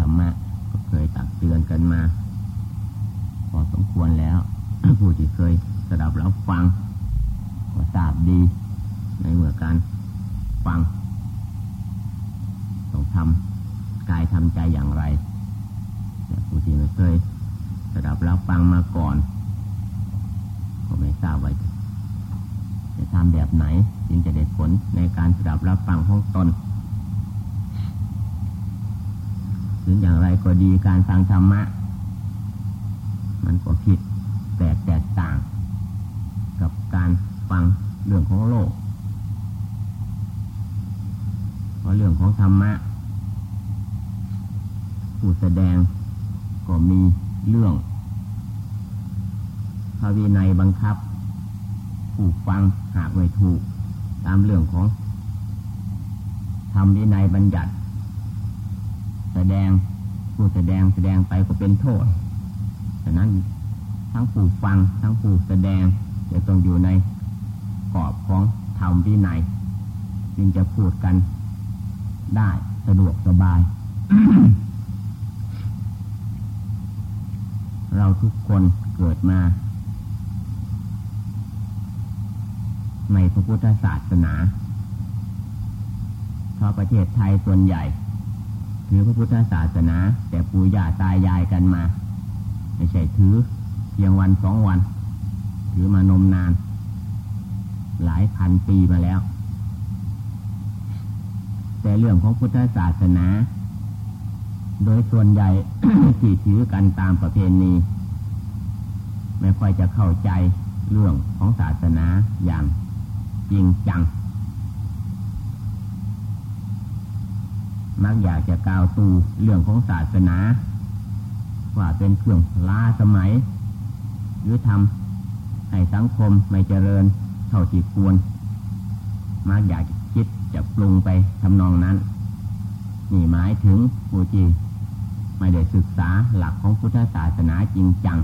ธรรมะก็เคยตักเตือนกันมา พอสมควรแล้ว ผู้ที่เคยสดับรับฟังก็ทราบดี ในเมื่อการฟังต้องทำกายทำใจอย่างไรแต่ผู้ที่ไม่เคยสดับรับฟังมาก่อน ก็ไม่ทราบว่าจะทำแบบไหนจึงจะได้ผลในการสดับรับฟังของตน ถึงอย่างไรก็ดีการฟังธรรมะ มันก็ผิดแปลกแตกต่าง กับการฟังเรื่องของโลก เพราะเรื่องของธรรมะ ผู้แสดงก็มีเรื่องพระวินัยบังคับ ผู้ฟังหากไม่ถูก ตามเรื่องของทำวินัยบัญญัติ แสดงผู้แสดงแสดงไปก็เป็นโทษฉะนั้นทั้งผู้ฟังทั้งผู้แสดงจะต้องอยู่ในกรอบของธรรมวินัยจึงจะพูดกันได้สะดวกสบาย เราทุกคนเกิดมา ในพระพุทธศาสนาเพราะประเทศไทยส่วนใหญ่ ถือพระพุทธศาสนา แต่ปู่ย่าตายายกันมา ไม่ใช่ถือเพียงวันสองวัน ถือมานมนาน หลายพันปีมาแล้ว แต่เรื่องของพุทธศาสนา โดยส่วนใหญ่ที่ถือกันตามประเพณีไม่ค่อยจะเข้าใจเรื่องของศาสนาอย่างจริงจัง มักอยากจะกล่าวตูเรื่องของศาสนา ว่าเป็นเครื่องล้าสมัย หรือทำให้สังคมไม่เจริญเท่าที่ควร มักอยากจะคิดจะปรุงไปทำนองนั้น นี่หมายถึงผู้ที่ไม่ได้ศึกษาหลักของพุทธศาสนาจริงจัง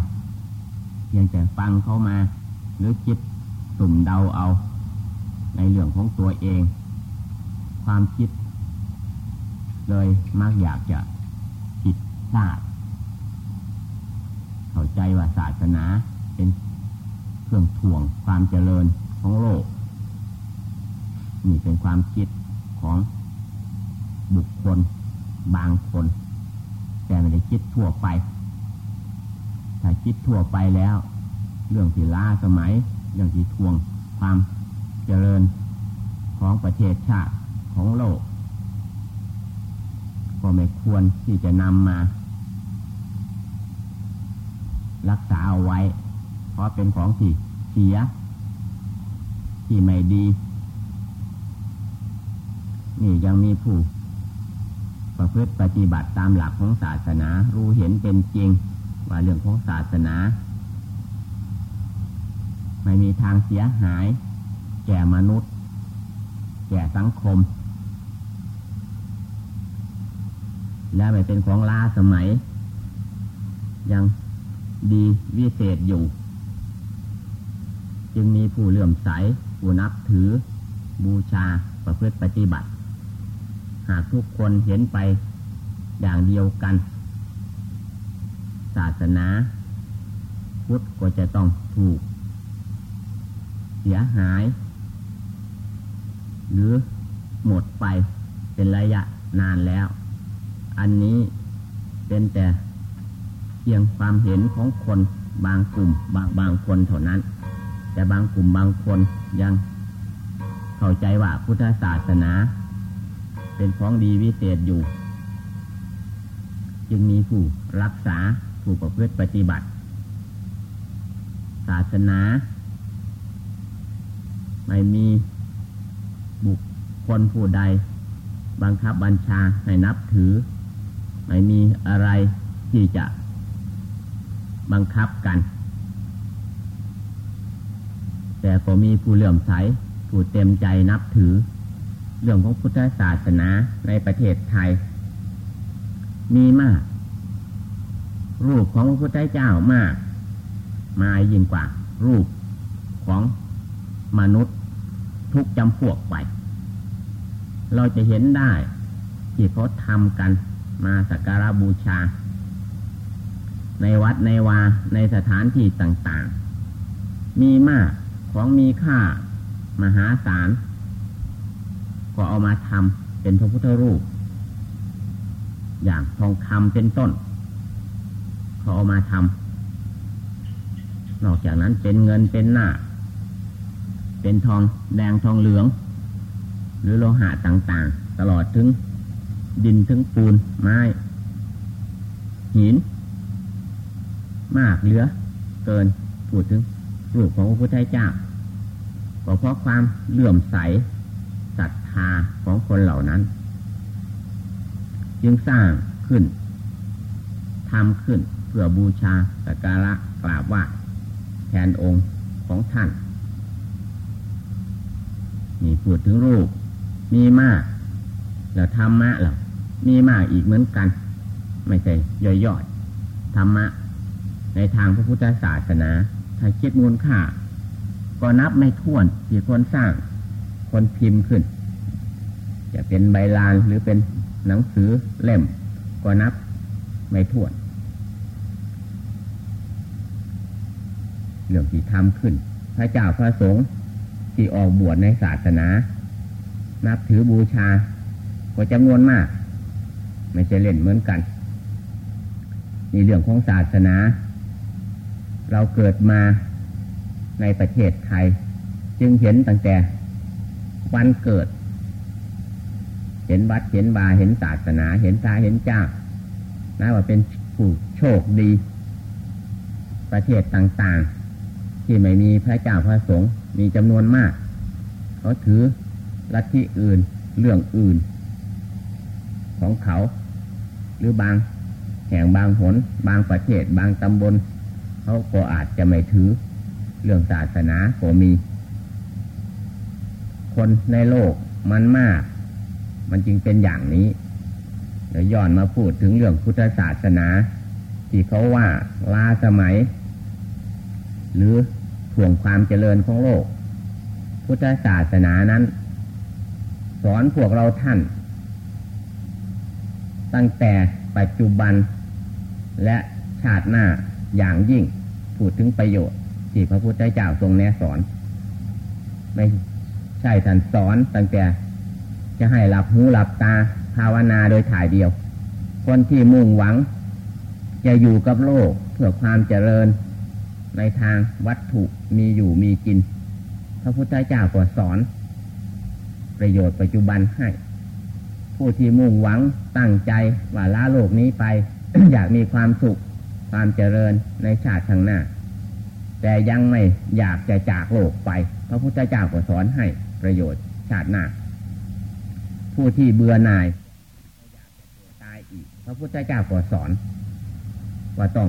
เพียงแต่ฟังเข้ามา หรือคิดสุ่มเดาเอา ในเรื่องของตัวเอง ความคิด เลยมักอยากจะผิดพลาด เข้าใจว่าศาสนาเป็นเครื่องถ่วงความเจริญของโลก นี่เป็นความคิดของบุคคลบางคน แต่ไม่ได้คิดทั่วไป ถ้าคิดทั่วไปแล้ว เรื่องที่ล้าสมัย เรื่องที่ทวงความเจริญของประเทศชาติของโลก ก็ไม่ควรที่จะนำมา รักษาเอาไว้ เพราะเป็นของที่เสีย ที่ไม่ดี นี่ยังมีผู้ ประพฤติปฏิบัติตามหลักของศาสนา รู้เห็นเป็นจริง ว่าเรื่องของศาสนา ไม่มีทางเสียหาย แก่มนุษย์ แก่สังคม และไม่เป็นของล้าสมัย ยังดีวิเศษอยู่ จึงมีผู้เลื่อมใส ผู้นับถือ บูชาประพฤติปฏิบัติ หากทุกคนเห็นไปอย่างเดียวกัน ศาสนาพุทธก็จะต้องถูก เสียหาย หรือหมดไปเป็นระยะนานแล้ว อันนี้เป็นแต่เพียงความเห็นของคนบางกลุ่มบางบางคนเท่านั้น แต่บางกลุ่มบางคนยังเข้าใจว่าพุทธศาสนา เป็นของดีวิเศษอยู่ จึงมีผู้รักษาผู้ประพฤติปฏิบัติ ศาสนา ไม่มีบุคคลผู้ใด บังคับบัญชาให้นับถือ ไม่มีอะไรที่จะบังคับกัน แต่ก็มีผู้เลื่อมใส ผู้เต็มใจนับถือ เรื่องของพุทธศาสนาในประเทศไทย มีมาก รูปของพระพุทธเจ้ามาก มายิ่งกว่า รูปของมนุษย์ทุกจำพวกไป เราจะเห็นได้ที่เขาทำกัน มาสักการะบูชา ในวัดในวาในสถานที่ต่าง ๆ มีมากของมีค่ามหาศาลก็เอามาทำเป็นพระพุทธรูป อย่างทองคำเป็นต้นเขาเอามาทำนอกจากนั้นเป็นเงินเป็นหน้า เป็นทองแดงทองเหลือง หรือโลหะต่าง ๆ ตลอดถึง ดินถึงปูนไม้ หิน มากเหลือ เกินพูดถึงรูปของพระพุทธเจ้าก็เพราะความเลื่อมใสศรัทธาของคนเหล่านั้น จึงสร้างขึ้นทำขึ้นเพื่อบูชาสักการะกราบไหว้แทนองค์ของท่านนี่พูดถึงรูปมีมากแล้วธรรมะเรา มีมากอีกเหมือนกัน ไม่ใช่ย่อยๆธรรมะ ในทางพระพุทธศาสนาถ้าคิดมูลค่า ก็นับไม่ถ้วนที่คนสร้าง คนพิมพ์ขึ้น จะเป็นใบลานหรือเป็นหนังสือเล่ม ก็นับไม่ถ้วน เรื่องที่ทำขึ้น พระเจ้าพระสงฆ์ที่ออกบวชในศาสนา นับถือบูชาก็จำนวนมาก ไม่ใช่เล่นเหมือนกันนี่เรื่องของศาสนา เราเกิดมาในประเทศไทย จึงเห็นตั้งแต่วันเกิด เห็นวัดเห็นบาเห็นศาสนา เห็นตาเห็นเจ้านะว่าเป็นผู้โชคดี ประเทศต่างๆ ที่ไม่มีพระเจ้าพระสงฆ์มีจำนวนมาก เขาถือลัทธิอื่นเรื่องอื่น ของเขา หรือบางแห่งบางหนบางประเทศบางตำบลเขาก็อาจจะไม่ถือ เรื่องศาสนาก็มี คนในโลกมันมาก มันจึงเป็นอย่างนี้เดี๋ยวย้อนมาพูดถึงเรื่องพุทธศาสนา ที่เขาว่าลาสมัย หรือถ่วงความเจริญของโลก พุทธศาสนานั้น สอนพวกเราท่าน ตั้งแต่ปัจจุบันและชาติหน้าอย่างยิ่งพูดถึงประโยชน์ ที่พระพุทธเจ้าทรงแนะสอน ไม่ใช่ท่านสอนตั้งแต่จะให้หลับหูหลับตาภาวนาโดยถ่ายเดียว คนที่มุ่งหวัง จะอยู่กับโลกเพื่อความเจริญในทางวัตถุมีอยู่มีกิน พระพุทธเจ้าก็สอน ประโยชน์ปัจจุบันให้ ผู้ที่มุ่งหวังตั้งใจว่าละโลกนี้ไป อยากมีความสุขความเจริญในชาติข้างหน้า แต่ยังไม่อยากจะจากโลกไปพระพุทธเจ้าก็สอนให้ประโยชน์ชาติหน้า ผู้ที่เบื่อหน่ายตายอีก พระพุทธเจ้าก็สอน ว่าต้อง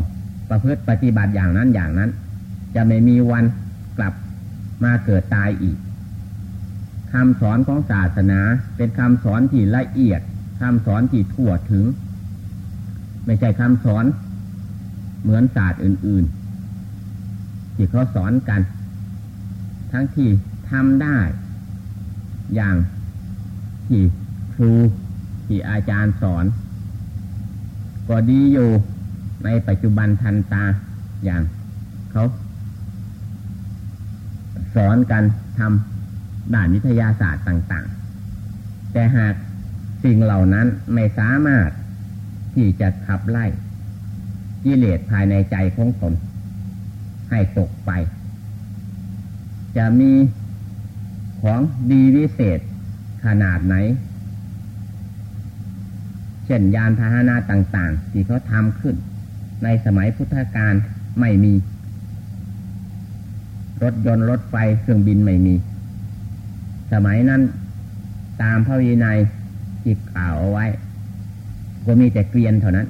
ประพฤติปฏิบัติอย่างนั้นอย่างนั้น จะไม่มีวันกลับมาเกิดตายอีก คำสอนของศาสนา เป็นคำสอนที่ละเอียดคำสอนที่ทั่วถึง ไม่ใช่คำสอน เหมือนศาสตร์อื่น ๆ ที่เขาสอนกัน ทั้งที่ทำได้ อย่างที่ครูที่อาจารย์สอน ก็ดีอยู่ในปัจจุบันทันตาอย่างเขา สอนกันทำ ด่านวิทยาศาสตร์ต่าง ๆ แต่หากสิ่งเหล่านั้นไม่สามารถที่จะขับไล่กิเลสภายในใจของตนให้ตกไป จะมีของดีวิเศษขนาดไหน เช่นยานพาหนะต่าง ๆ ที่เขาทำขึ้น ในสมัยพุทธกาลไม่มี รถยนต์รถไฟเครื่องบินไม่มี สมัยนั้น ตามพระวินัยที่กล่าวเอาไว้ ก็มีแต่เกวียนเท่านั้น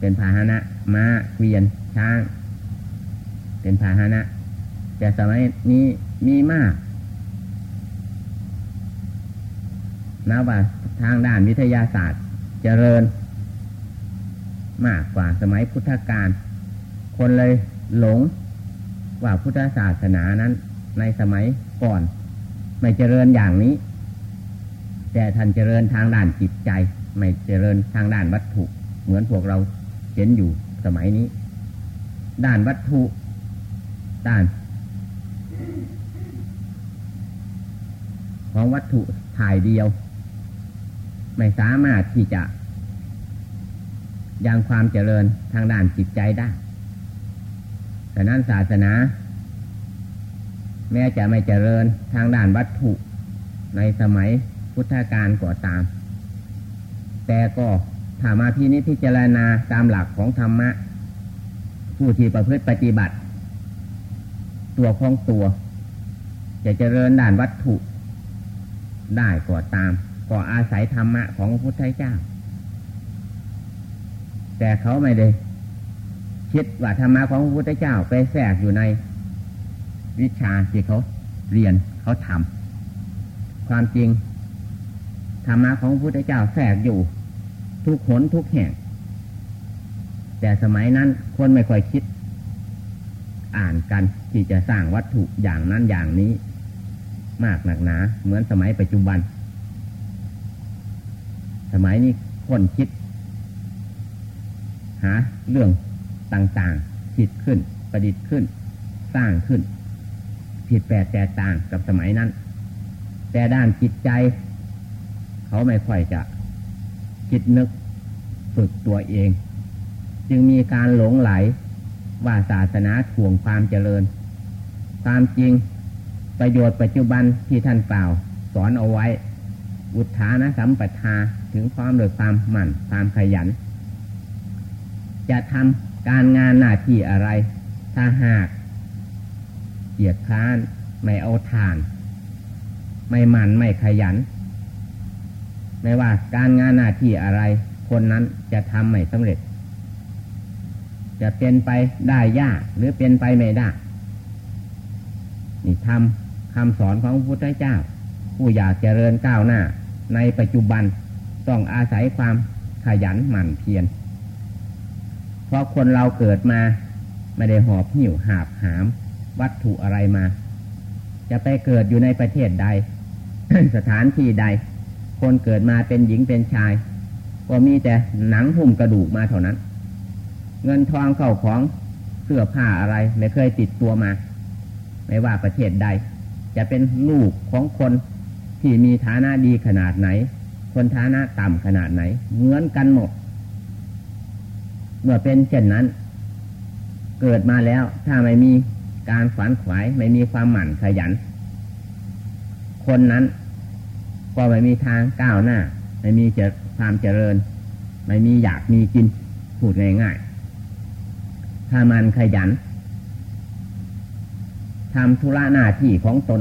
เป็นพาหนะม้าเกวียนช้าง เป็นพาหนะ แต่สมัยนี้มีมากนับว่าทางด้านวิทยาศาสตร์เจริญ มากกว่าสมัยพุทธกาลคนเลยหลงว่าพุทธศาสนานั้นในสมัยก่อน ไม่เจริญอย่างนี้ แต่ท่านเจริญทางด้านจิตใจ ไม่เจริญทางด้านวัตถุ เหมือนพวกเราเห็นอยู่สมัยนี้ ด้านวัตถุ ด้าน ของวัตถุถ่ายเดียว ไม่สามารถที่จะยังความเจริญทางด้านจิตใจได้แต่นั้นศาสนา แม้จะไม่เจริญทางด้านวัตถุในสมัยพุทธกาลก่อตาม แต่ก็ถามาที่นี้พิจารณาตามหลักของธรรมะ ผู้ที่ประพฤติปฏิบัติ ตัวของตัว จะเจริญด้านวัตถุได้ก่อตาม ก็อาศัยธรรมะของพระพุทธเจ้า แต่เขาไม่ได้คิดว่าธรรมะของพระพุทธเจ้าไปแทรกอยู่ใน วิชาที่เขาเรียนเขาทำความจริงธรรมะของพระพุทธเจ้าแทรกอยู่ ทุกหนทุกแห่ง แต่สมัยนั้นคนไม่ค่อยคิด อ่านกันที่จะสร้างวัตถุอย่างนั้นอย่างนี้ มากหนักหนา เหมือนสมัยปัจจุบัน สมัยนี้คนคิด หาเรื่องต่างๆผิดขึ้น ประดิษฐ์ขึ้น สร้างขึ้น ผิดแปลกแตกต่างกับสมัยนั้น แต่ด้านจิตใจ เขาไม่ค่อยจะคิดนึกฝึกตัวเอง จึงมีการหลงไหลว่าศาสนาถ่วงความเจริญ ตามจริงประโยชน์ปัจจุบันที่ท่านกล่าว สอนเอาไว้ อุทานะสัมปทาถึงความโดยความหมั่นความขยัน จะทำการงานหน้าที่อะไร ถ้าหาก เกียดค้าน ไม่เอาทาน ไม่หมั่นไม่ขยัน ไม่ว่าการงานหน้าที่อะไร คนนั้นจะทำไม่สำเร็จ จะเป็นไปได้ยากหรือเป็นไปไม่ได้นี่ทำคำสอนของพระพุทธเจ้า ผู้อยากเจริญก้าวหน้า ในปัจจุบันต้องอาศัยความขยันหมั่นเพียร เพราะคนเราเกิดมา ไม่ได้หอบหิวหาบหาม วัตถุอะไรมา จะไปเกิดอยู่ในประเทศใด สถานที่ใด คนเกิดมาเป็นหญิงเป็นชาย ก็มีแต่หนังหุ้มกระดูกมาเท่านั้น เงินทองเข้าของเสื้อผ้าอะไรไม่เคยติดตัวมา ไม่ว่าประเทศใด จะเป็นลูกของคนที่มีฐานะดีขนาดไหน คนฐานะต่ำขนาดไหน เหมือนกันหมด เมื่อเป็นเช่นนั้น เกิดมาแล้วถ้าไม่มี การฝันขวายไม่มีความหมั่นขยัน คนนั้นก็ไม่มีทางก้าวหน้า ไม่มีจะความเจริญ ไม่มีอยากมีกินพูดง่ายๆถ้ามันขยันทำธุระหน้าที่ของตน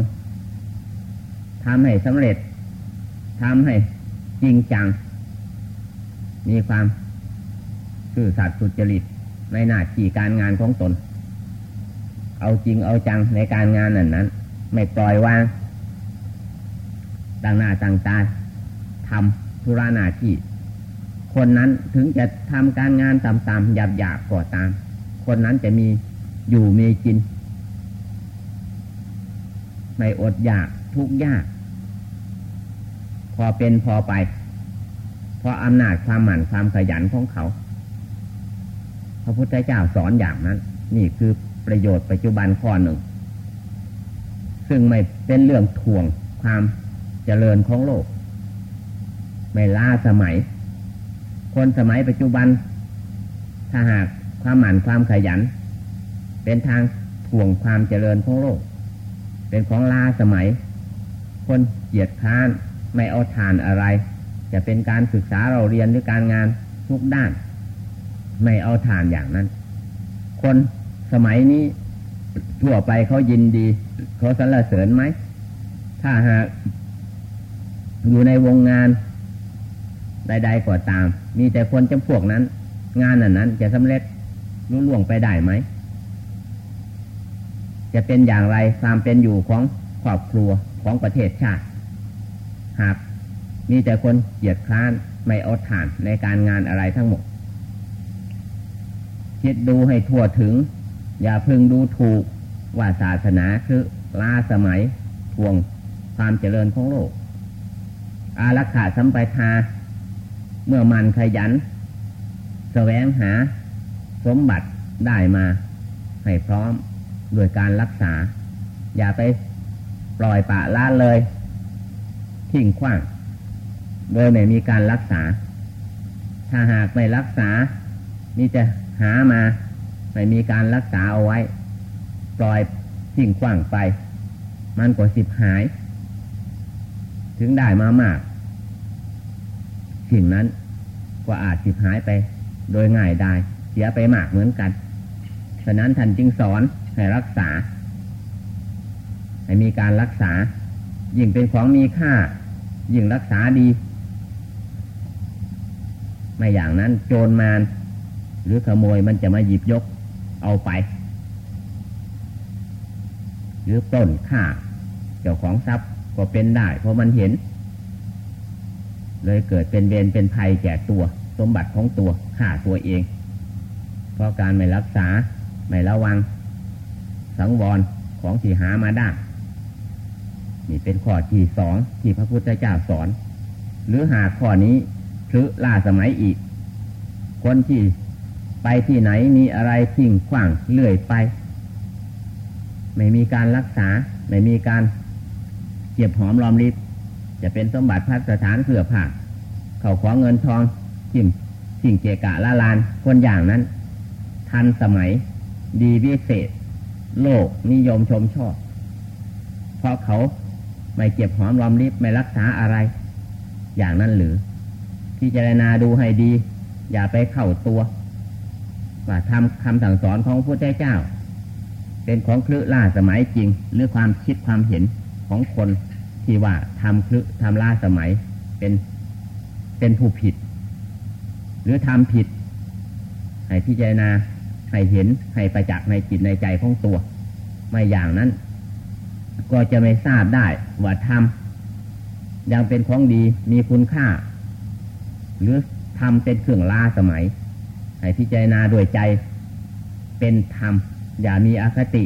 ทำให้สำเร็จทำให้จริงจัง มีความซื่อสัตย์สุจริตในหน้าที่การงานของตน เอาจริงเอาจังในการงานนั้นนั้น ไม่ปล่อยวางต่างหน้าต่างตาทำธุระหน้าที่คนนั้นถึงจะทำการงานตามๆหยาบๆก่อตาม คนนั้นจะมีอยู่มีกิน ไม่อดอยากทุกยาก พอเป็นพอไป เพราะอำนาจความหมั่นความขยันของเขา พระพุทธเจ้าสอนอย่างนั้น นี่คือ ประโยชน์ปัจจุบันข้อหนึ่ง ซึ่งไม่เป็นเรื่องถ่วงความเจริญของโลก ไม่ล้าสมัย คนสมัยปัจจุบัน ถ้าหากความหมั่นความขยัน เป็นทางถ่วงความเจริญของโลก เป็นของล้าสมัย คนเกียดค้านไม่เอาทานอะไร จะเป็นการศึกษาเราเรียนหรือการงานทุกด้าน ไม่เอาทานอย่างนั้น คน สมัยนี้ทั่วไปเขายินดีเขาสรรเสริญไหม ถ้าหากอยู่ในวงงานใดๆก็ตาม มีแต่คนจำพวกนั้น งานนั้นนั้น จะสำเร็จรุ่ล่วงไปได้ไหม จะเป็นอย่างไรความเป็นอยู่ของครอบครัวของประเทศชาติ หากมีแต่คนเหยียดค้านไม่อาฐานในการงานอะไรทั้งหมดคิดดูให้ทั่วถึง อย่าพึงดูถูกว่าศาสนาคือลาสมัยทวงความเจริญของโลก อารักขาสัมปทา เมื่อมันขยันแสวงหา สมบัติได้มา ให้พร้อมด้วยการรักษา อย่าไปปล่อยปะละเลย ทิ้งขว้าง โดยไม่มีการรักษา ถ้าหากไม่รักษา นี่จะหามา ไม่มีการรักษาเอาไว้ ปล่อยทิ้งขว้างไป มันก็สิบหาย ถึงได้มามาก สิ่งนั้นก็อาจสิบหายไป โดยง่ายได้ เสียไปมากเหมือนกัน ฉะนั้นท่านจึงสอนให้รักษา ให้มีการรักษา ยิ่งเป็นของมีค่า ยิ่งรักษาดี ไม่อย่างนั้นโจรมารหรือขโมยมันจะมาหยิบยก เอาไป หรือต้นค่าเจ้าของทรัพย์ก็เป็นได้ เพราะมันเห็น เลยเกิดเป็นเวรเป็นภัยแก่ตัว สมบัติของตัวฆ่าตัวเอง เพราะการไม่รักษา ไม่ระวัง สังวรของที่หามาได้นี่เป็นข้อที่สองที่พระพุทธเจ้าสอน หรือหากข้อนี้คือล่าสมัยอีก คนที่ ไปที่ไหนมีอะไรทิ้งขว้างเลื่อยไป ไม่มีการรักษา ไม่มีการเก็บหอมรอมริบจะเป็นสมบัติพัสถานเสื่อผ้าเขาขอเงินทองจิ้มสิ่งเกกะละลานคนอย่างนั้น ทันสมัย ดีวิเศษ โลกนิยมชมชอบ เพราะเขาไม่เก็บหอมรอมริบไม่รักษาอะไร อย่างนั้นหรือพิจารณาดูให้ดี อย่าไปเข้าตัว ว่าทำคำสั่งสอนของพระพุทธเจ้า เป็นของคลือล่าสมัยจริง หรือความคิดความเห็นของคนที่ว่าทำคลือทำล่าสมัยเป็นเป็นผู้ผิด หรือทำผิด ให้พิจารณาให้เห็นให้ประจักษ์ในจิตในใจของตัว ไม่อย่างนั้น ก็จะไม่ทราบได้ว่าทำยังเป็นของดีมีคุณค่า หรือทำเป็นเครื่องล่าสมัย ให้พิจารณาโดยใจเป็นธรรม อย่ามีอคติ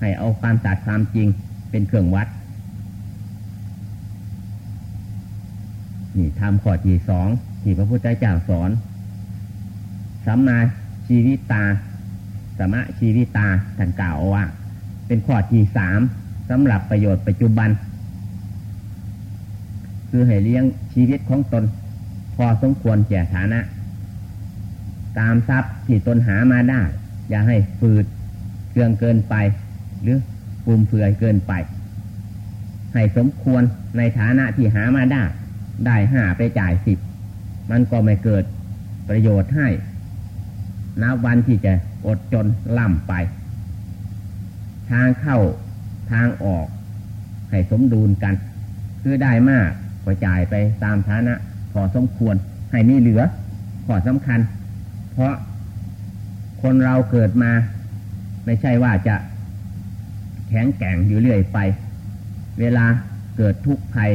ให้เอาความสัตย์ความจริงเป็นเครื่องวัด นี่ทำข้อที่สองที่พระพุทธเจ้าสอนสัมมาชีวิตตาสมะชีวิตตาท่านกล่าวว่า เป็นข้อที่สามสำหรับประโยชน์ปัจจุบัน คือให้เลี้ยงชีวิตของตน พอสมควรแก่ฐานะ ตามทรัพย์ที่ตนหามาได้ อย่าให้ฝืดเกลืองเกินไป หรือปุ่มเฟือยเกินไป ให้สมควรในฐานะที่หามาได้ ได้ห้าไปจ่ายสิบมันก็ไม่เกิดประโยชน์ให้นับวันที่จะอดจนล่ำไป ทางเข้าทางออก ให้สมดุลกัน คือได้มากก็จ่ายไปตามฐานะ พอสมควร ให้มีเหลือ ขอสำคัญ เพราะคนเราเกิดมา ไม่ใช่ว่าจะแข็งแกร่งอยู่เรื่อยไป เวลาเกิดทุกข์ภัย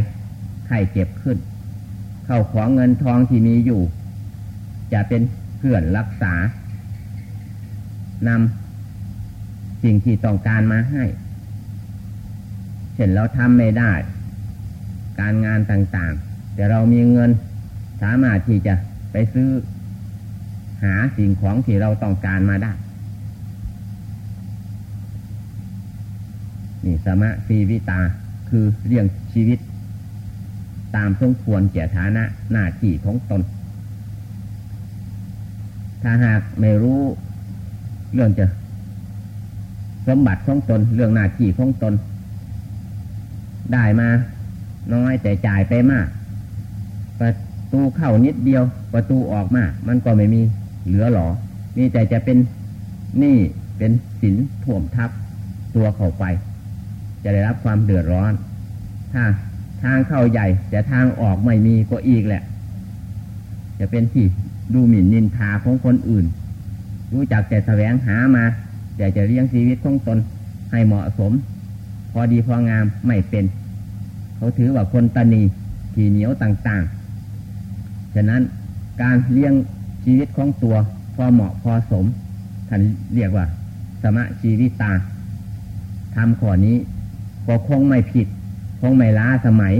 ไข้เจ็บขึ้น เข้าของเงินทองที่มีอยู่ จะเป็นเพื่อนรักษานำสิ่งที่ต้องการมาให้ เช่นเราทำไม่ได้ การงานต่างๆ แต่เรามีเงินสามารถที่จะไปซื้อ หาสิ่งของที่เราต้องการมาได้นี่สมะสีวิตาคือเรื่องชีวิต ตามสมควรแก่ฐานะหน้าที่ของตน ถ้าหากไม่รู้เรื่องจะสมบัติของตน เรื่องหน้าที่ของตน ได้มา น้อยแต่จ่ายไปมากประตูเข้านิดเดียว ประตูออกมาก มันก็ไม่มี เหลือหรอ มีแต่จะเป็นหนี้เป็นสินถ่วมทับตัวเข้าไป จะได้รับความเดือดร้อน ถ้าทางเข้าใหญ่ แต่ทางออกไม่มีก็อีกแหละ จะเป็นที่ดูหมิ่นนินทาของคนอื่น รู้จักแต่แสวงหามา แต่จะเลี้ยงชีวิตของตนให้เหมาะสม พอดีพองามไม่เป็น เขาถือว่าคนตนีขี่เหนียวต่างๆ ฉะนั้นการเลี้ยง ชีวิตของตัวพอเหมาะพอสมท่านเรียกว่า สมะชีวิตตาทำข้อนี้ก็คงไม่ผิด คงไม่ล้าสมัย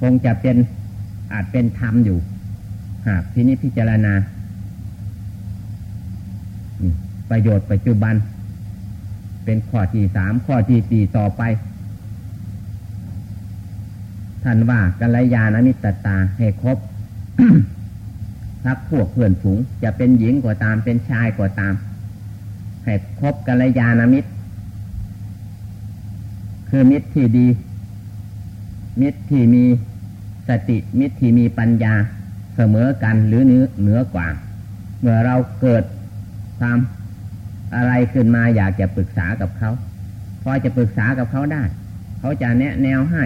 คงจะเป็นอาจเป็นธรรมอยู่ หากพินิจพิจารณา ประโยชน์ปัจจุบัน เป็นข้อที่สามข้อที่สี่ต่อไป ท่านว่ากัลยาณมิตรตาให้ครบ พักพวกเพื่อนฝูง จะเป็นหญิงก็าตามเป็นชายก็าตาม ให้คบกัลยาณมิตร คือมิตรที่ดี มิตรที่มีสติมิตรที่มีปัญญาเสมอกันหรือเนื้อเหนือกว่า เมื่อเราเกิดความอะไรขึ้นมาอยากจะปรึกษากับเขาพอจะปรึกษากับเขาได้ เขาจะแนะแนวให้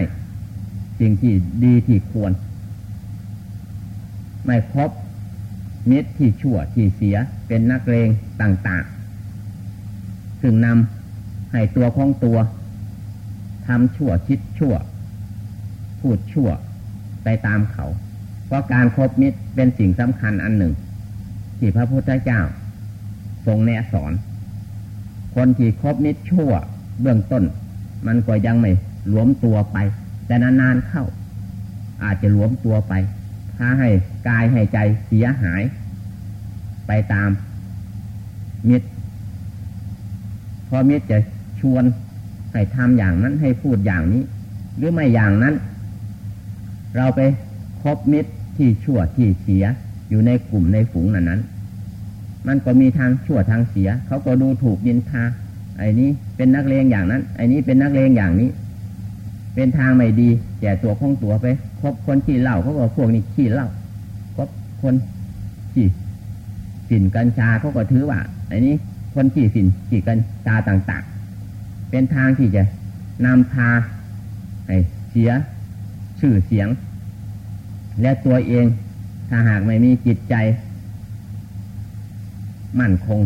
สิ่งที่ดีที่ควร ไม่ครบ มิตรที่ชั่วที่เสียเป็นนักเลงต่างๆถึงนำให้ตัวของตัวทำชั่วคิดชั่ว พูดชั่วไปตามเขา เพราะการครบมิตรเป็นสิ่งสำคัญอันหนึ่ง ที่พระพุทธเจ้า ทรงแนะสอน คนที่ครบมิตรชั่วเบื้องต้น มันก็ยังไม่หลวมตัวไป แต่นานๆเข้า อาจจะหลวมตัวไป พาให้กายให้ใจเสียหาย ไปตามมิตรพอมิตรจะชวนให้ทำอย่างนั้นให้พูดอย่างนี้ หรือไม่อย่างนั้น เราไปคบมิตรที่ชั่วที่เสียอยู่ในกลุ่มในฝูงนั้นนั้น มันก็มีทางชั่วทางเสีย เขาก็ดูถูกยินทาไอ้นี้เป็นนักเลงอย่างนั้น ไอ้นี้เป็นนักเลงอย่างนี้ เป็นทางไม่ดีแก่ตัวของตัวไป คบคนขี้เหล้าเขาก็พวกนี้ขี้เหล้าคบคนขี้สินกัญชาเขาก็ถือว่าอันนี้คนขี้สินขี้กัญชาต่างๆ เป็นทางที่จะนำพาให้เสียชื่อเสียง และตัวเองถ้าหากไม่มีจิตใจ มั่นคง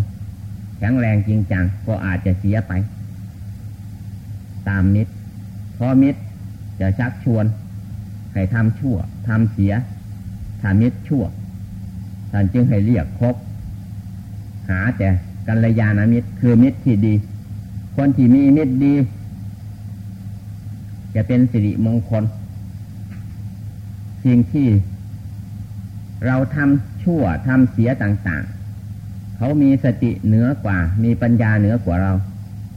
แข็งแรงจริงจังก็อาจจะเสียไป ตามมิตรเพราะมิตรจะชักชวน ให้ทำชั่วทำเสียถ้ามิตรชั่วท่านจึงให้เรียกคบหาแต่กัลยาณมิตรคือมิตรที่ดี คนที่มีมิตรดี จะเป็นสิริมงคลสิ่งที่เราทำชั่วทำเสียต่าง ๆ เขามีสติเหนือกว่า มีปัญญาเหนือกว่าเรา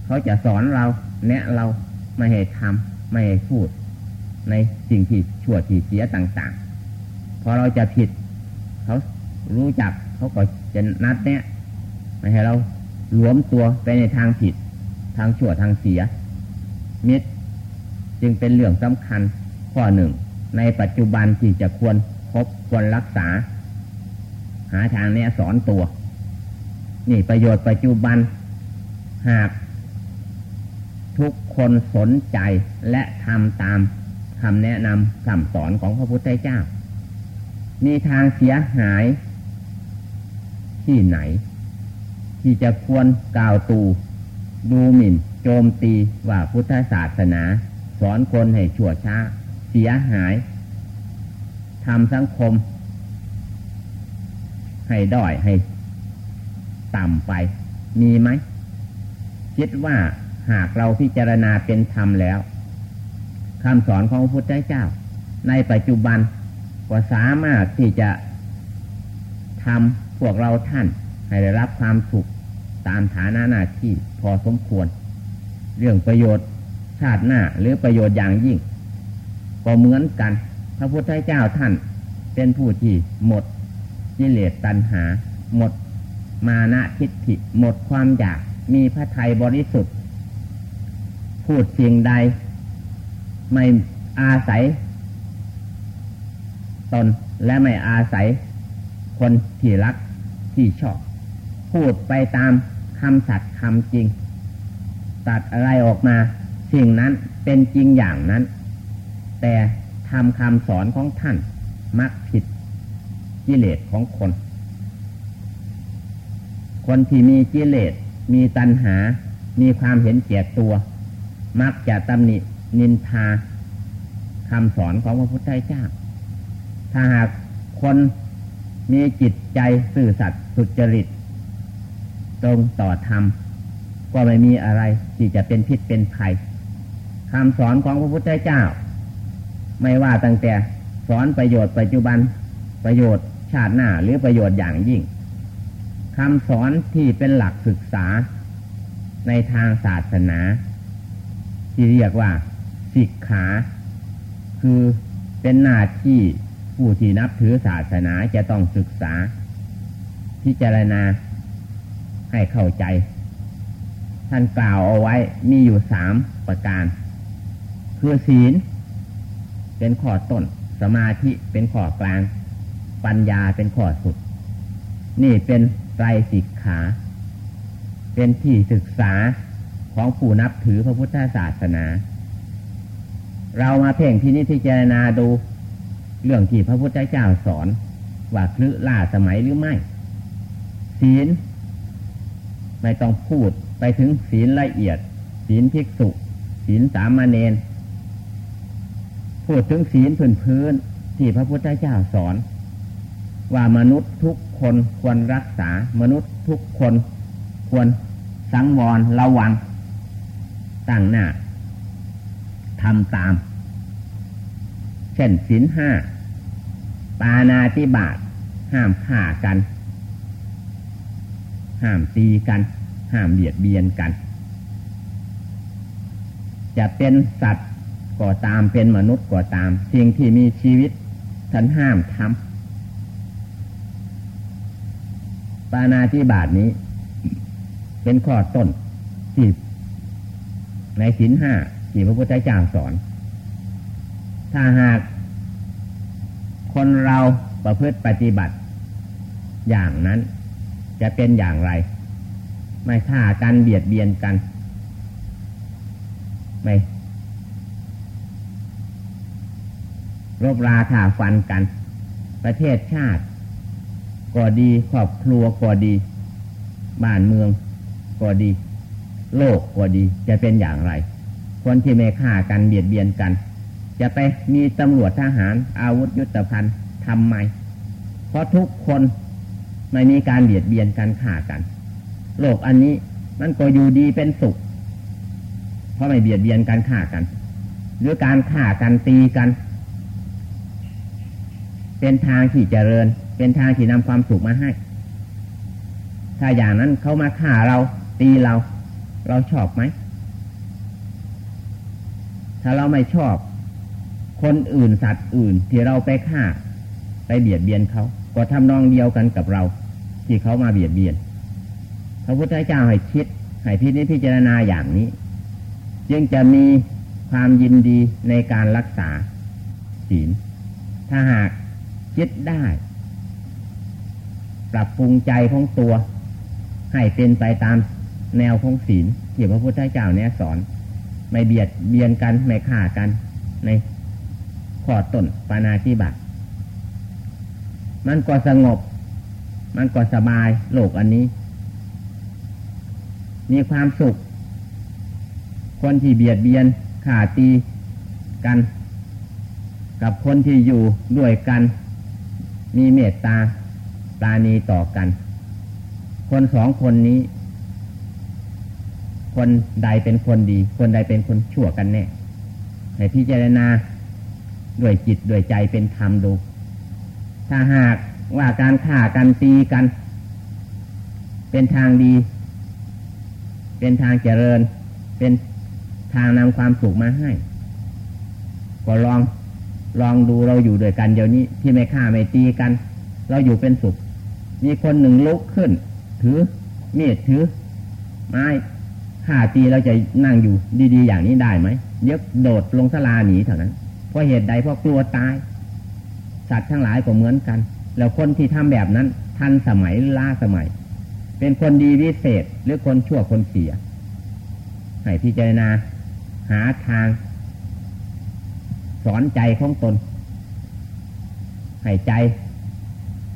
เขาจะสอนเรา แนะเราไม่ให้ทำไม่ให้พูด ในสิ่งที่ชั่วที่เสียต่างๆ พอเราจะผิด เขารู้จักเขาก็จะนัดเนี้ยไม่ให้เราหลวมตัวไปในทางผิด ทางชั่วทางเสีย มิตรจึงเป็นเรื่องสำคัญข้อหนึ่ง ในปัจจุบันที่จะควรคบควรรักษา หาทางเนี้ยสอนตัว นี่ประโยชน์ปัจจุบันหากทุกคนสนใจและทำตาม คำแนะนำคำสอนของพระพุทธเจ้า มีทางเสียหาย ที่ไหน ที่จะควรกล่าวตูดูหมิ่น โจมตีว่าพุทธศาสนา สอนคนให้ชั่วช้า เสียหายทำสังคม ให้ด้อยให้ต่ำไป มีไหม คิดว่าหากเราพิจารณาเป็นธรรมแล้ว คำสอนของพระพุทธเจ้า ในปัจจุบันก็สามารถที่จะทำพวกเราท่าน ให้ได้รับความสุขตามฐานะหน้าที่พอสมควร เรื่องประโยชน์ชาติหน้าหรือประโยชน์อย่างยิ่ง ก็เหมือนกัน พระพุทธเจ้าท่านเป็นผู้ที่หมดกิเลสตัณหา หมดมานะทิฏฐิ หมดความอยากมีพระทัยบริสุทธิ์ พูดสิ่งใด ไม่อาศัย ตนและไม่อาศัย คนที่รักที่ชอบ พูดไปตามคำสัตย์คำจริง ตัดอะไรออกมา สิ่งนั้นเป็นจริงอย่างนั้น แต่ทำคำสอนของท่านมักผิดกิเลสของคน คนที่มีกิเลสมีตัณหา มีความเห็นแก่ตัว มักจะตำหนิ นินทาคำสอนของพระพุทธเจ้า ถ้าหากคนมีจิตใจสื่อสัตย์สุจริต ตรงต่อธรรม ก็ไม่มีอะไรที่จะเป็นพิษเป็นภัยคำสอนของพระพุทธเจ้า ไม่ว่าตั้งแต่สอนประโยชน์ปัจจุบันประโยชน์ชาติหน้าหรือประโยชน์อย่างยิ่งคำสอนที่เป็นหลักศึกษาในทางศาสนา ที่เรียกว่า ศิกขา คือเป็นหน้าที่ผู้ที่นับถือศาสนาจะต้องศึกษา พิจารณาให้เข้าใจ ท่านกล่าวเอาไว้มีอยู่สามประการ คือศีล เป็นข้อต้น สมาธิเป็นข้อกลาง ปัญญาเป็นข้อสุด นี่เป็นไตรสิกขา เป็นที่ศึกษาของผู้นับถือพระพุทธศาสนา เรามาเพ่งที่นี้ที่เจรณาดู เรื่องที่พระพุทธเจ้าสอน ว่าคลือล่าสมัยหรือไม่ ศีล ไม่ต้องพูดไปถึงศีลละเอียด ศีลภิกษุ ศีลสามเณรพูดถึงศีลพื้นพื้นที่พระพุทธเจ้าสอน ว่ามนุษย์ทุกคนควรรักษามนุษย์ทุกคนควรสังวรระวังตั้งหน้าทำตาม ช่นศีลห้า ปานาติบาตห้ามฆ่ากัน ห้ามตีกัน ห้ามเบียดเบียนกัน จะเป็นสัตว์ก็ตามเป็นมนุษย์ก็ตาม สิ่งที่มีชีวิตท่านห้ามทำปานาติบาตนี้ เป็นข้อต้นที่ในศีลห้าที่พระพุทธเจ้าสอน ถ้าหาก คนเราประพฤติปฏิบัติ อย่างนั้น จะเป็นอย่างไร ไม่ฆ่ากันเบียดเบียนกัน ไม่รบราข่าฟันกัน ประเทศชาติก็ดีครอบครัวก็ดี บ้านเมืองก็ดี โลกก็ดีจะเป็นอย่างไร คนที่ไม่ฆ่ากันเบียดเบียนกัน จะไปมีตำรวจทหารอาวุธยุทธภัณฑ์ทำไม เพราะทุกคนไม่มีการเบียดเบียนกันฆ่ากัน โลกอันนี้มันก็อยู่ดีเป็นสุข เพราะไม่เบียดเบียนกันฆ่ากัน หรือการฆ่ากันตีกัน เป็นทางที่เจริญ เป็นทางที่นำความสุขมาให้ ถ้าอย่างนั้นเขามาฆ่าเราตีเรา เราชอบไหม ถ้าเราไม่ชอบ คนอื่นสัตว์อื่นที่เราไปฆ่า ไปเบียดเบียนเขาก็ทำนองเดียวกันกับเรา ที่เขามาเบียดเบียนพระพุทธเจ้าให้คิดให้พิจิตพิจารณาอย่างนี้ จึงจะมีความยินดีในการรักษาศีลถ้าหากคิดได้ ปรับปรุงใจของตัว ให้เป็นไปตามแนวของศีลที่พระพุทธเจ้าเนี่ยสอน ไม่เบียดเบียนกันไม่ฆ่ากัน ใน ข้อต้นปานาธิบาตมันก็สงบ มันก็สบายโลกอันนี้ มีความสุข คนที่เบียดเบียนขาตีกัน กับคนที่อยู่ด้วยกัน มีเมตตาตานีต่อกัน คนสองคนนี้ คนใดเป็นคนดี คนใดเป็นคนชั่วกันแน่ให้พิจารณา ด้วยจิตด้วยใจเป็นธรรมดู ถ้าหากว่าการฆ่ากันตีกัน เป็นทางดี เป็นทางเจริญ เป็นทางนำความสุขมาให้ ก็ลองลองดูเราอยู่ด้วยกันเดี๋ยวนี้ที่ไม่ฆ่าไม่ตีกัน เราอยู่เป็นสุข มีคนหนึ่งลุกขึ้น ถือมีดถือ ไม้ฆ่าตีเราจะนั่งอยู่ดี ๆ อย่างนี้ได้ไหมเยกโดดลงสลาหนีเท่านั้น เพราะเหตุใดเพราะกลัวตาย สัตว์ทั้งหลายก็เหมือนกัน แล้วคนที่ทำแบบนั้น ทันสมัยล่าสมัย เป็นคนดีวิเศษหรือคนชั่วคนเสียให้พิจารณาหาทาง สอนใจของตนให้ใจ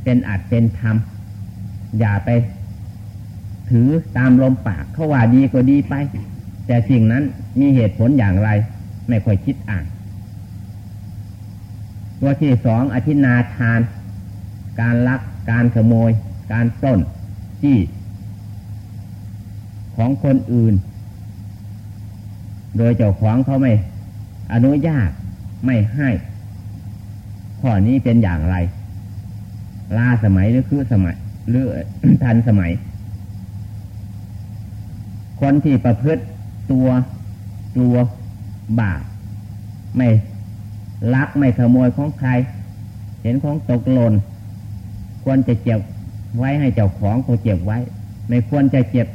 เป็นอัดเป็นธรรม อย่าไปถือตามลมปากเขาว่าดีก็ดีไป แต่สิ่งนั้นมีเหตุผลอย่างไร ไม่ค่อยคิดอ่าน ตัวที่สองอธินาทาน การลัก การขโมย การต้นจี้ของคนอื่น โดยเจ้าของเขาไม่ อนุญาตไม่ให้ ข้อนี้เป็นอย่างไรลาสมัยหรือคือสมัย หรือทันสมัย คนที่ประพฤติตัวตัวบาปไม่ ลักไม่ขโมยของใคร เห็นของตกหล่นควรจะเก็บไว้ให้เจ้าของก็เก็บไว้ ไม่ควรจะเก็บ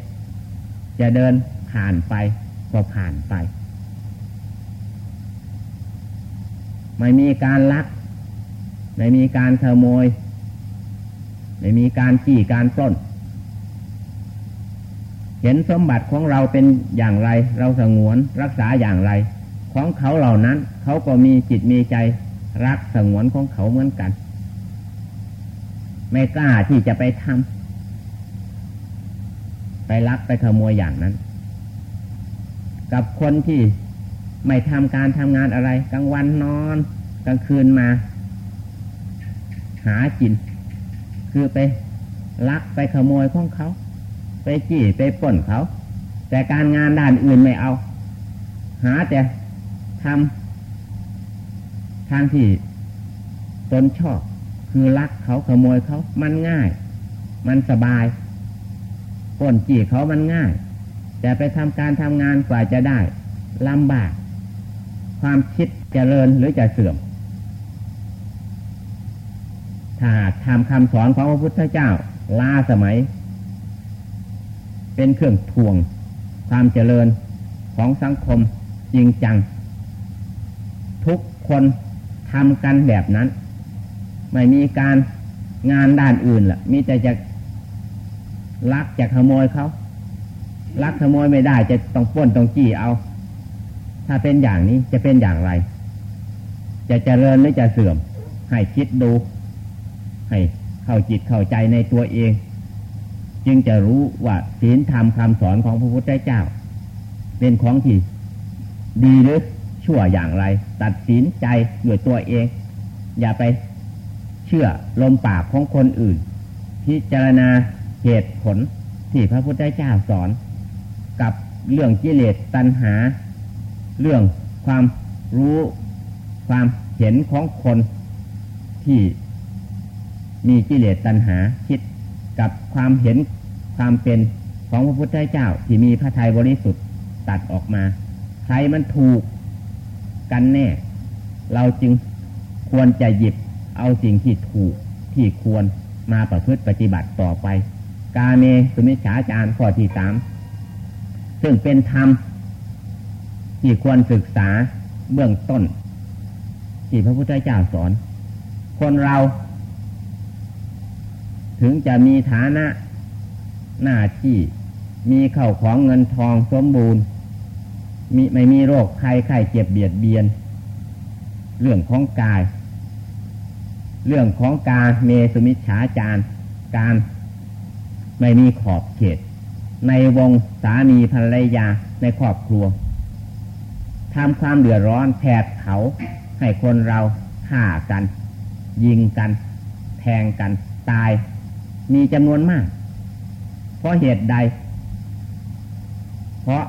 จะเดินผ่านไปก็ผ่านไป ไม่มีการลัก ไม่มีการขโมย ไม่มีการจี้การปล้น เห็นสมบัติของเราเป็นอย่างไร เราสงวนรักษาอย่างไร ของเขาเหล่านั้น เขาก็มีจิตมีใจรักสงวนของเขาเหมือนกัน ไม่กล้าที่จะไปทำไปลักไปขโมยอย่างนั้น กับคนที่ไม่ทำการทำงานอะไรกลางวันนอนกลางคืนมา หากิน คือไปลักไปขโมยของเขา ไปจี้ไปป่นเขา แต่การงานด้านอื่นไม่เอา หาแต่ ทำทางที่ตนชอบ คือลักเขาขโมยเขา มันง่าย มันสบายป่นจีเขามันง่าย แต่ไปทำการทำงานกว่าจะได้ลำบาก ความคิดจเจริญหรือจะเสื่อม ถ้าทำคำสอนของพระพุทธเจ้าลาสมัย เป็นเครื่องทวงความเจริญของสังคมจริงจัง คนทำกันแบบนั้น ไม่มีการงานด้านอื่นละมีแต่จะลักจะขโมยเขาลักขโมยไม่ได้จะต้องป้นต้องจี้เอา ถ้าเป็นอย่างนี้จะเป็นอย่างไร จะเจริญหรือจะเสื่อม ให้คิดดู ให้เข้าจิตเข้าใจในตัวเอง จึงจะรู้ว่าศีลธรรมคำสอนของพระพุทธเจ้า เป็นของที่ดีหรือ ชั่วอย่างไร ตัดสินใจด้วยตัวเอง อย่าไปเชื่อลมปากของคนอื่น พิจารณาเหตุผลที่พระพุทธเจ้าสอน กับเรื่องกิเลสตัณหา เรื่องความรู้ความเห็นของคนที่มีกิเลสตัณหาคิดกับความเห็นความเป็นของพระพุทธเจ้าที่มีพระทัยบริสุทธิ์ตัดออกมา ใครมันถูก กันแน่ เราจึงควรจะหยิบเอาสิ่งที่ถูกที่ควรมาประพฤติปฏิบัติต่อไป กาเมสุมิชฌาจารข้อที่สามซึ่งเป็นธรรมที่ควรศึกษาเบื้องต้น ที่พระพุทธเจ้าสอน คนเรา ถึงจะมีฐานะหน้าที่มีเข้าของเงินทองสมบูรณ์ มีไม่มีโรคใครใครเจ็บเบียดเบียน เรื่องของกาย เรื่องของการเมสุมิชฌาจารการไม่มีขอบเขต ในวงสามีภรรยาในครอบครัวทำความเดือดร้อนแผดเขาให้คนเราฆ่ากัน ยิงกัน แทงกัน ตาย มีจำนวนมาก เพราะเหตุใด เพราะ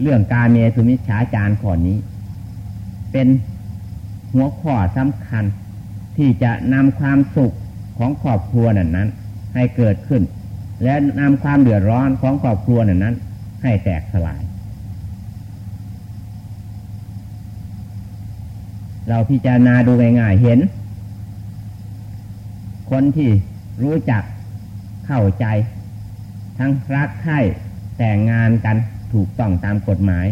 เรื่องการเมสุมิชฌาจารข้อนี้ เป็นหัวข้อสำคัญที่จะนำความสุขของครอบครัวนั้นนั้น ให้เกิดขึ้น และนำความเดือดร้อนของครอบครัวนั้นนั้น ให้แตกสลาย เราพิจารณาดูง่ายๆเห็น คนที่รู้จักเข้าใจ ทั้งรักใคร่แต่งงานกัน ถูกต้องตามกฎหมาย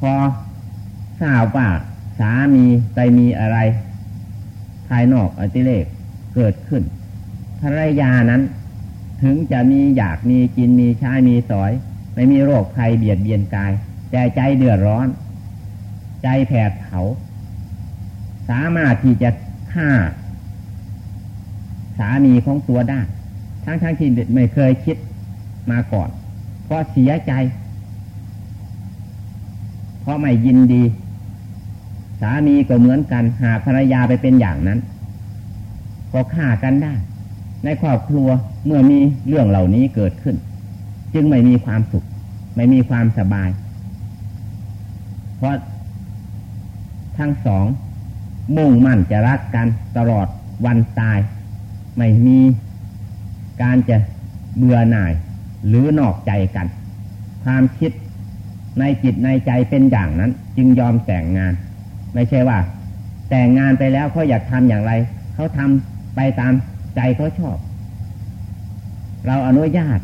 พอทราบว่าสามีไปมีอะไร ภายนอกอติเลกเกิดขึ้นภรรยานั้น ถึงจะมีอยากมีกินมีใช้มีสอย ไม่มีโรคภัยเบียดเบียนกาย แต่ใจเดือดร้อน ใจแผดเผา สามารถที่จะฆ่า สามีของตัวได้ ทั้งทั้งที่ไม่เคยคิดมาก่อน เพราะเสียใจ เพราะไม่ยินดี สามีก็เหมือนกัน หากภรรยาไปเป็นอย่างนั้น ก็ฆ่ากันได้ ในครอบครัวเมื่อมีเรื่องเหล่านี้เกิดขึ้น จึงไม่มีความสุข ไม่มีความสบาย เพราะทั้งสองมุ่งมั่นจะรักกันตลอดวันตาย ไม่มีการจะเบื่อหน่าย หรือนอกใจกัน ความคิดในจิตในใจเป็นอย่างนั้น จึงยอมแต่งงาน ไม่ใช่ว่า แต่งงานไปแล้วเขาอยากทำอย่างไร เขาทำไปตามใจเขาชอบ เราอนุญาต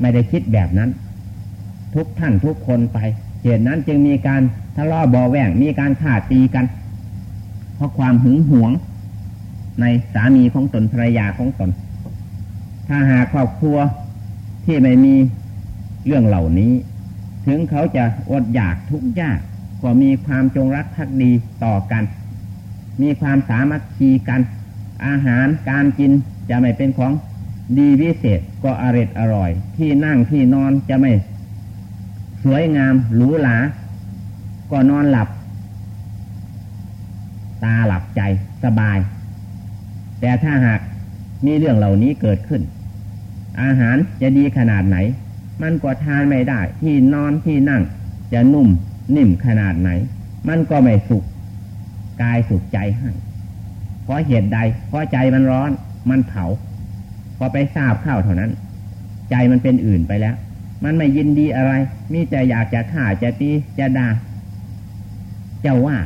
ไม่ได้คิดแบบนั้น ทุกท่านทุกคนไปเหตุนั้นจึงมีการทะเลาะบอแวงมีการฆ่าตีกัน เพราะความหึงหวงในสามีของตนภรรยาของตน ถ้าหากครอบครัวที่ไม่มีเรื่องเหล่านี้ ถึงเขาจะอดอยากทุกข์ยากก็มีความจงรักภักดีต่อกัน มีความสามัคคีกัน อาหารการกินจะไม่เป็นของดีวิเศษก็อร่อยอร่อย ที่นั่งที่นอนจะไม่สวยงามหรูหรา ก็นอนหลับ ตาหลับใจสบาย แต่ถ้าหากมีเรื่องเหล่านี้เกิดขึ้น อาหารจะดีขนาดไหน มันก็ทานไม่ได้ ที่นอนที่นั่ง จะนุ่มนิ่มขนาดไหน มันก็ไม่สุขกายสุขใจให้เพราะเหตุใด เพราะใจมันร้อน มันเผา พอไปทราบเข้าเท่านั้น ใจมันเป็นอื่นไปแล้ว มันไม่ยินดีอะไร มีแต่อยากจะฆ่าจะตีจะด่าจ้าว่า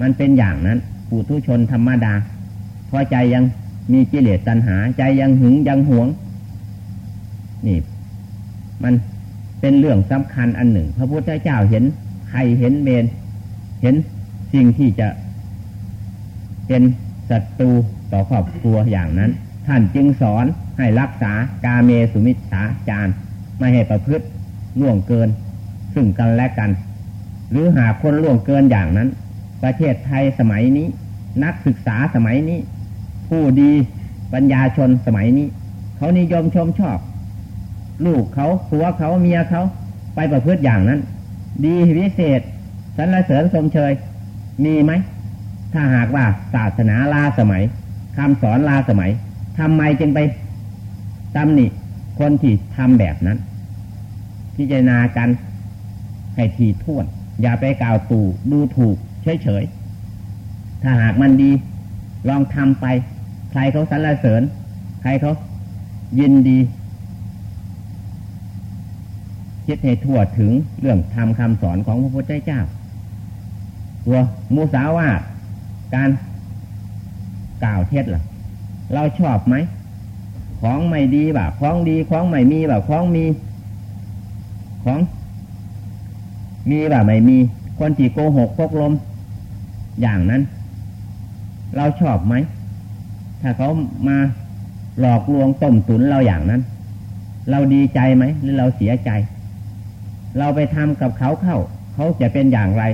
มันเป็นอย่างนั้นปุถุชนธรรมดาเพราะใจยัง มีกิเลสตัณหา ใจยังหึงยังหวง นี่ มันเป็นเรื่องสำคัญอันหนึ่ง พระพุทธเจ้าเห็นใครเห็นเบนเห็นสิ่งที่จะเป็นศัตรูต่อครอบครัวอย่างนั้น ท่านจึงสอนให้รักษากาเมสุมิชฌาจารไม่ให้ประพฤติล่วงเกิน ซึ่งกันและกัน หรือหาคนล่วงเกินอย่างนั้น ประเทศไทยสมัยนี้ นักศึกษาสมัยนี้ ผู้ดีปัญญาชนสมัยนี้ เขานิยมชมชอบ ลูกเขาผัวเขาเมียเขาไปประพฤติอย่างนั้น ดีวิเศษสรรเสริญสมเชย มีไหม ถ้าหากว่าศาสนาลาสมัยคำสอนลาสมัยทำไมจึงไปตำหนิคนที่ทำแบบนั้น พิจารณากันให้ทีท่วน อย่าไปกล่าวตู่ดูถูกเฉยๆถ้าหากมันดี ลองทำไป รเขาสรรเสริญ ใครเขายินดีคิดให้ทั่วถึงเรื่องทำคำสอนของพระพุทธเจ้า ตัวมูสาวาการกล่าวเท็จล่ะ เราชอบไหม ของไม่ดีแบบของดีของไม่มีแบบของมี ของ มีแบบไม่มี คนที่โกหกพกลม อย่างนั้น เราชอบไหม ถ้าเขามาหลอกลวงต้มตุนเราอย่างนั้น เราดีใจไหมหรือเราเสียใจ เราไปทำกับเขาเข้า เขาจะเป็นอย่างไร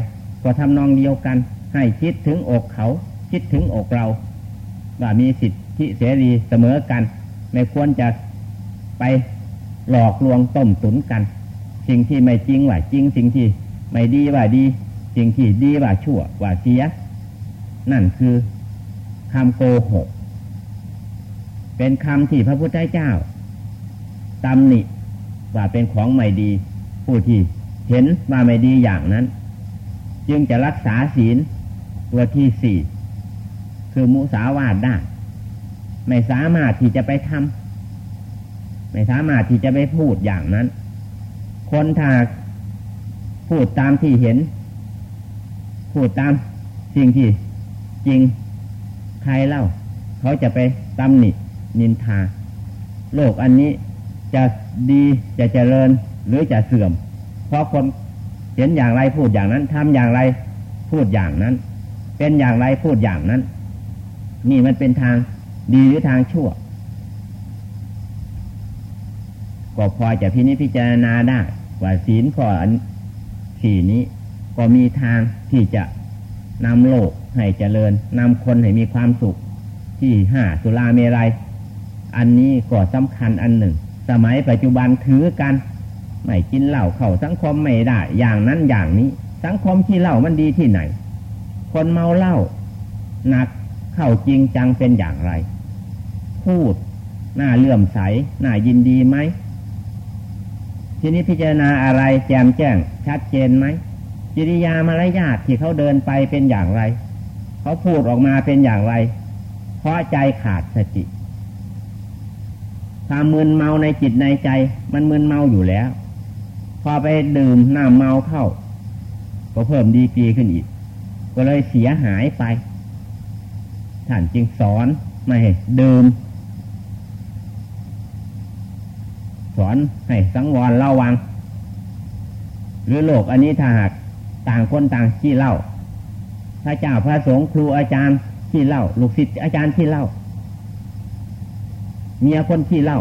ก็ทำนองเดียวกัน ให้คิดถึงอกเขา คิดถึงอกเราว่ามีสิทธิเสรีเสมอกัน ไม่ควรจะไปหลอกลวงต้มตุนกัน สิ่งที่ไม่จริงว่าจริง สิ่งที่ไม่ดีว่าดี สิ่งที่ดีว่าชั่วว่าเสีย นั่นคือคำโกหก เป็นคำที่พระพุทธเจ้าตำหนิว่าเป็นของไม่ดี ผู้ที่เห็นว่าไม่ดีอย่างนั้น จึงจะรักษาศีลตัวที่สี่คือมุสาวาทได้ ไม่สามารถที่จะไปทำไม่สามารถที่จะไปพูดอย่างนั้น คนถ้าพูดตามที่เห็น พูดตามสิ่งที่จริงใครเล่า เขาจะไปตำหนิ นินทา โลกอันนี้จะดีจะเจริญหรือจะเสื่อม เพราะคนเห็นอย่างไรพูดอย่างนั้นทำอย่างไรพูดอย่างนั้น เป็นอย่างไรพูดอย่างนั้น นี่มันเป็นทางดีหรือทางชั่ว ก็พอจะพินิจพิจารณาได้ว่าศีลข้อสี่นี้ ก็มีทางที่จะนำโลกให้เจริญนำคนให้มีความสุข ที่ห้าสุราเมรัย อันนี้ก็สำคัญอันหนึ่ง สมัยปัจจุบันถือกัน ไม่กินเหล้าเข้าสังคมไม่ได้ อย่างนั้นอย่างนี้ สังคมที่เหล้ามันดีที่ไหน คนเมาเหล้าหนักเข้าจริงจังเป็นอย่างไร พูดหน้าเลื่อมใสหน้ายินดีไหมทีนี้พิจารณาอะไรแจมแจ้ง ชัดเจนไหมคกิริยามารยาทที่เขาเดินไปเป็นอย่างไร เขาพูดออกมาเป็นอย่างไร เพราะใจขาดสติ ความมึนเมาในจิตในใจ มันมึนเมาอยู่แล้ว พอไปดื่มน้ำเมาเข้า ก็เพิ่มดีกีขึ้นอีก ก็เลยเสียหายไปท่านจึงสอนไม่ให้ดื่มสอนให้สังวรระวัง หรือโลกอันนี้ถ้าหากต่างคนต่างขี้เล่าพระเจ้าพระสงฆ์ครูอาจารย์ขี้เล่า ลูกศิษย์อาจารย์ขี้เล่า เมียคนขี้เล่า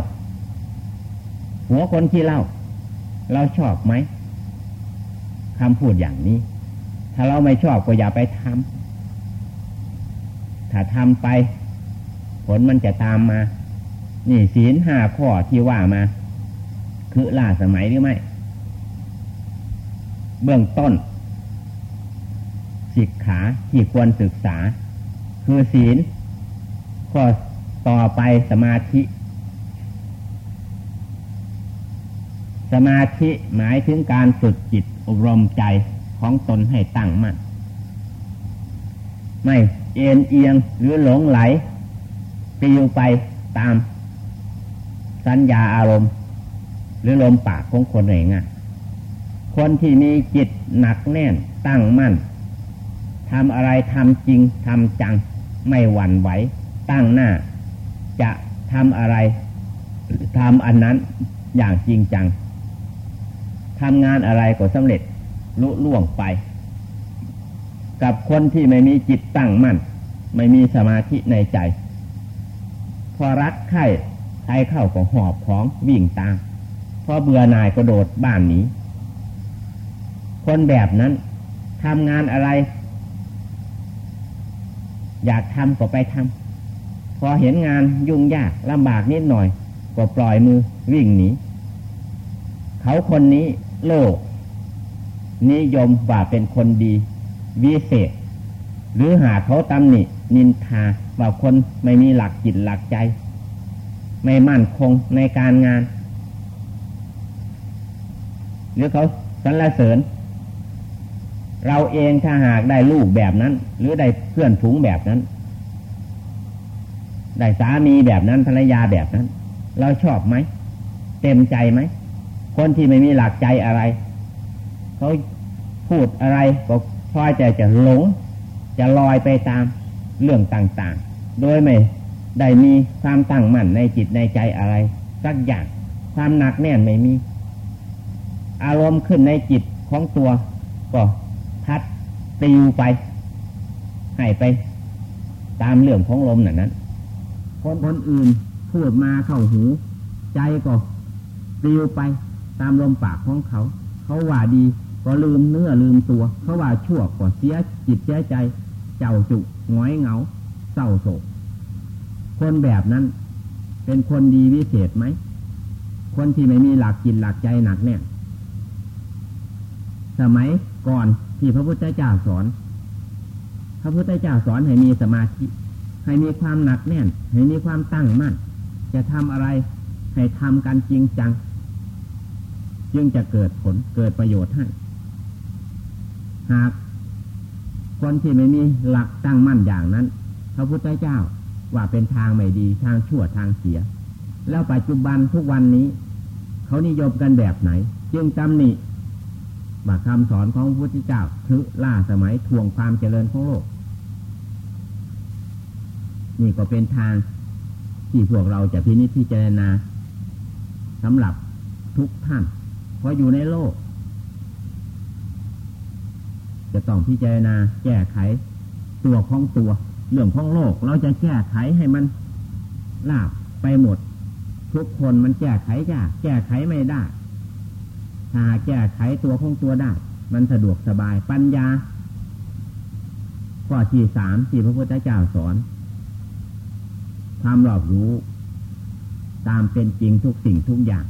หัวคนขี้เล่าเราชอบไหมคำพูดอย่างนี้ ถ้าเราไม่ชอบก็อย่าไปทำถ้าทำไป ผลมันจะตามมา นี่ศีลห้าข้อที่ว่ามา คือล่าสมัยหรือไม่ เบื้องต้นศิกขาที่ควรศึกษา คือศีลข้อ ต่อไปสมาธิ สมาธิหมายถึงการฝึกจิตอบรมใจของตนให้ตั้งมั่น ไม่เอ็นเอียงหรือหลงไหลปลิวไปตาม สัญญาอารมณ์ หรือลมปากของคนเองอะคนที่มีจิตหนักแน่นตั้งมั่นทำอะไรทำจริงทำจัง ไม่หวั่นไหว ตั้งหน้า จะทำอะไรทำอันนั้นอย่างจริงจังทำงานอะไรก็สำเร็จลุล่วงไป กับคนที่ไม่มีจิตตั้งมั่น ไม่มีสมาธิในใจ พอรักใครใครเข้าก็หอบของวิ่งตามพอเบื่อหน่ายกระโดดบ้านหนีคนแบบนั้นทำงานอะไร อยากทำก็ไปทำ พอเห็นงานยุ่งยากลำบากนิดหน่อย ก็ปล่อยมือวิ่งหนีเขาคนนี้โลก นิยมว่าเป็นคนดีวิเศษ หรือหาเขาตำหนินินทาว่าคนไม่มีหลักจิตหลักใจ ไม่มั่นคงในการงาน หรือเขาสรรเสริญ เราเองถ้าหากได้ลูกแบบนั้น หรือได้เพื่อนฝูงแบบนั้น ได้สามีแบบนั้นภรรยาแบบนั้น เราชอบไหม เต็มใจไหม คนที่ไม่มีหลักใจอะไรเขาพูดอะไรก็พอใจจะหลง จะลอยไปตามเรื่องต่างๆ โดยไม่ได้มีความตั้งมั่นในจิตในใจอะไร สักอย่างความหนักแน่นไม่มี อารมณ์ขึ้นในจิตของตัว ก็พัดปลิวไปให้ไป ตามเรื่องของลมนั่นนั้น คนคนอื่นพูดมาเข้าหู ใจก็ปลิวไปตามลมปากของเขา เขาว่าดีก็ลืมเนื้อลืมตัว เขาว่าชั่วก็เสียจิตเสียใจ เจ้าจุง้อยเหงา เศร้าโศก คนแบบนั้น เป็นคนดีวิเศษไหม คนที่ไม่มีหลักจิตหลักใจหนักเนี่ย สมัยก่อนที่พระพุทธเจ้าสอน พระพุทธเจ้าสอนให้มีสมาธิ ให้มีความหนักแน่น ให้มีความตั้งมั่น จะทำอะไร ให้ทำกันจริงจัง จึงจะเกิดผลเกิดประโยชน์ให้ หากคนที่ไม่มีหลักตั้งมั่นอย่างนั้น พระพุทธเจ้าว่าเป็นทางไม่ดีทางชั่วทางเสีย แล้วปัจจุบันทุกวันนี้ เขานิยมกันแบบไหน จึงตำหนิว่าคำสอนของพระพุทธเจ้าคือล่าสมัยทวงความเจริญของโลก นี่ก็เป็นทางที่พวกเราจะพินิจพิจารณาสำหรับทุกท่านพออยู่ในโลก จะต้องพิจารณาแก้ไขตัวของตัว เรื่องของโลก เราจะแก้ไขให้มันลาบไปหมด ทุกคนมันแก้ไขยากแก้ไขไม่ได้ถ้าแก้ไขตัวของตัวได้ มันสะดวกสบายปัญญาข้อที่สามที่พระพุทธเจ้าสอน ความรอบรู้ ตามเป็นจริงทุกสิ่งทุกอย่าง